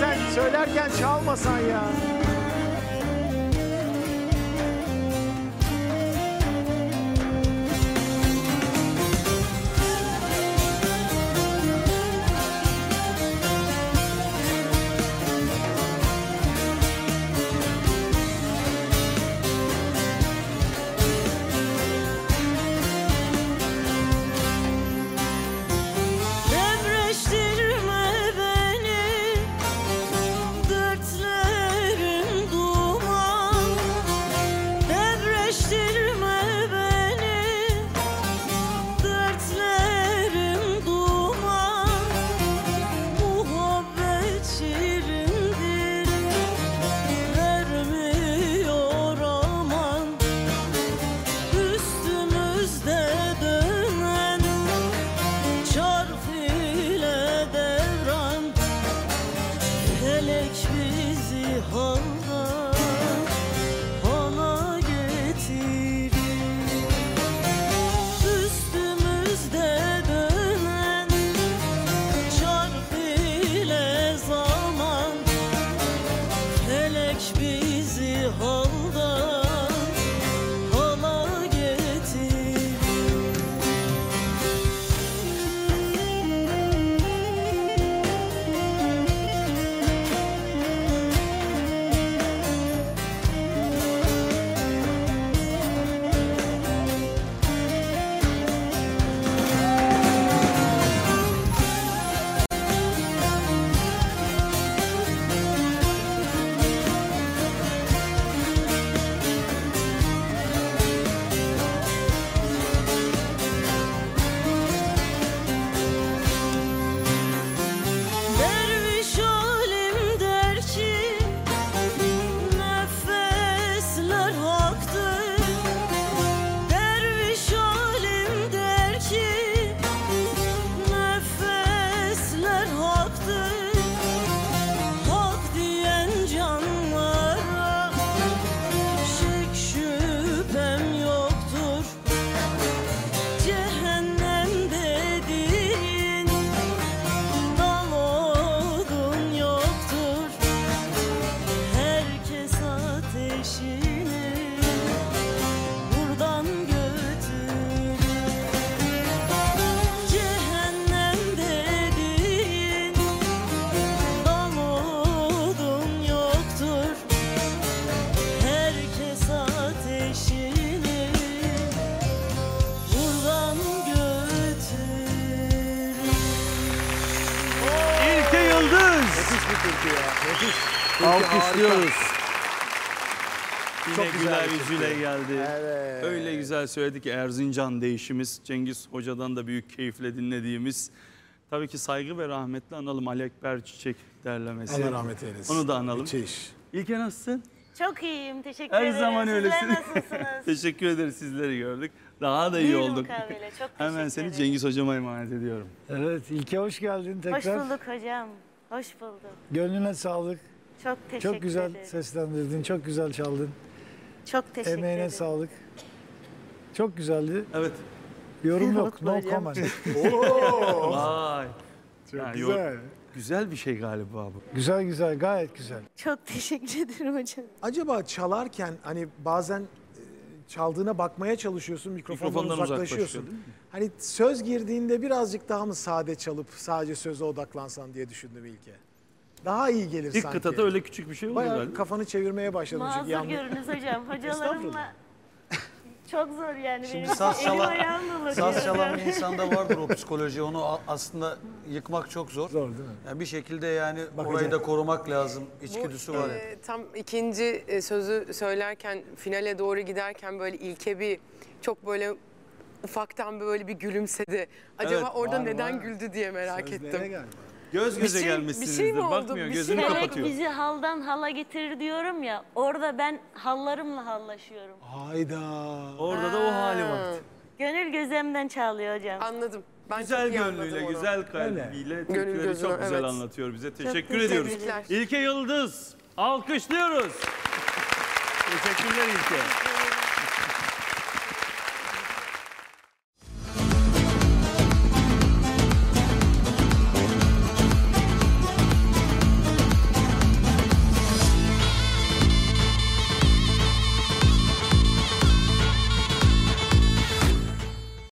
sen söylerken çalmasan ya. Bizi haldan türkü ya. Nefis. Türkü Alkışlıyoruz. Yine Çok güzel yüzüyle geldi. Evet. Öyle güzel söyledi ki Erzincan değişimiz. Cengiz Hoca'dan da büyük keyifle dinlediğimiz. Tabii ki saygı ve rahmetle analım Ali Ekber Çiçek derlemesi. Allah rahmet eylesin. Onu da analım. Müthiş. İlke nasılsın? Çok iyiyim. Teşekkür Her ederim. zaman Sizler öylesin. nasılsınız? Teşekkür ederiz sizleri gördük. Daha da iyi Bir olduk. mukabele. Çok Hemen seni ederim. Cengiz Hocama emanet ediyorum. Evet İlke hoş geldin tekrar. Hoş bulduk hocam. Hoş bulduk. Gönlüne sağlık. Çok teşekkür Çok güzel ederim. seslendirdin, çok güzel çaldın. Çok teşekkür Emeğine ederim. sağlık. Çok güzeldi. Evet. Yorum yok, no comment. Vay. Çok Ha, yok. güzel. Güzel bir şey galiba bu. güzel güzel, gayet güzel. Çok teşekkür ederim hocam. Acaba çalarken hani bazen çaldığına bakmaya çalışıyorsun mikrofondan, Mikrofondan uzaklaşıyorsun. uzaklaşıyor, değil mi? Hani söz girdiğinde birazcık daha mı sade çalıp sadece söze odaklansan diye düşündüm ilke. Daha iyi gelir İlk sanki. kıtada öyle küçük bir şey oluyor Bayağı galiba. kafanı çevirmeye başladın çünkü Mazur görünüz hocam. Hocalarımla çok zor yani Şimdi benim saz çala-. Saz çalan bir insanda vardır o psikoloji. Onu aslında yıkmak çok zor. Zor değil mi? Yani bir şekilde yani Bakacak. orayı da korumak lazım. İçgüdüsü var. yani. e, tam ikinci e, sözü söylerken finale doğru giderken böyle ilke bir çok böyle ufaktan böyle bir gülümsedi. Acaba Evet, orada var, neden var. güldü diye merak Sözlere ettim. galiba. Göz Bir göze şey- bir gelmişsinizdir. şey mi oldu? Bakmıyor Bir gözünü şey- Felek kapatıyor. bizi haldan hala getirir diyorum ya. Orada ben hallarımla hallaşıyorum. Hayda. Orada da o hali var. Gönül gözemden çalıyor hocam. Anladım. Ben Güzel çok iyi gönlüyle, onu. güzel kalbiyle türküleri gözüne, çok güzel evet. anlatıyor bize. Teşekkür teşekkür ediyoruz. ederim. İlke Yıldız. Alkışlıyoruz. Teşekkürler İlke.